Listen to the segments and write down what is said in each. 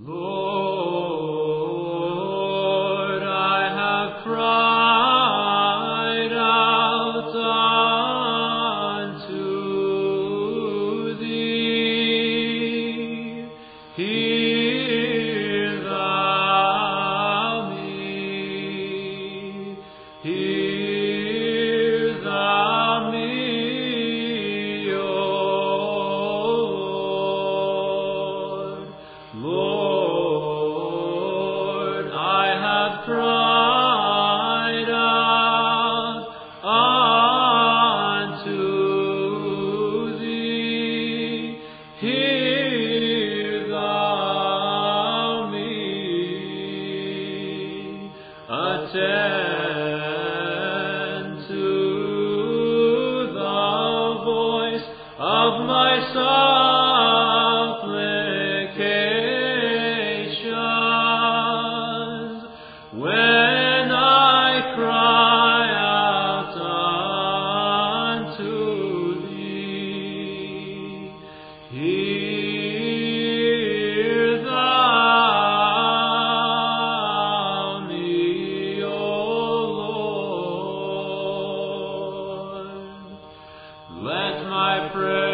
Lord, Attend my prayer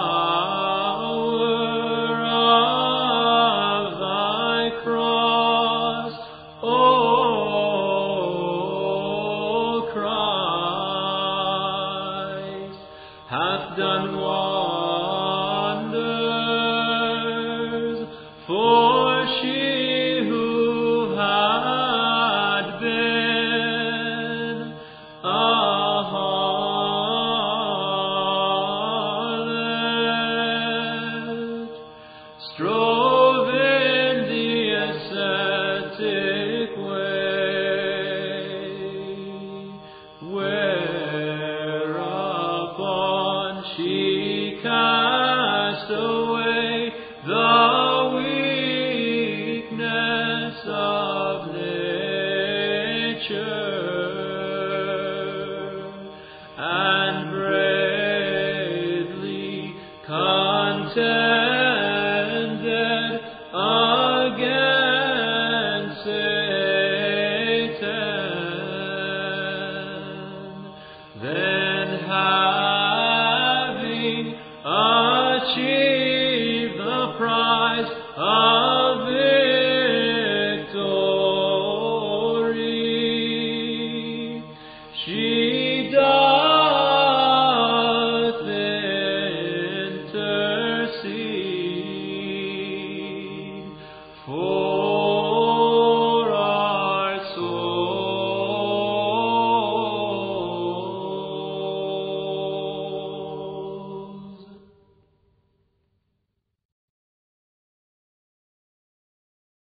hath done wonders cast away the weakness of nature and bravely contended against Satan. She does.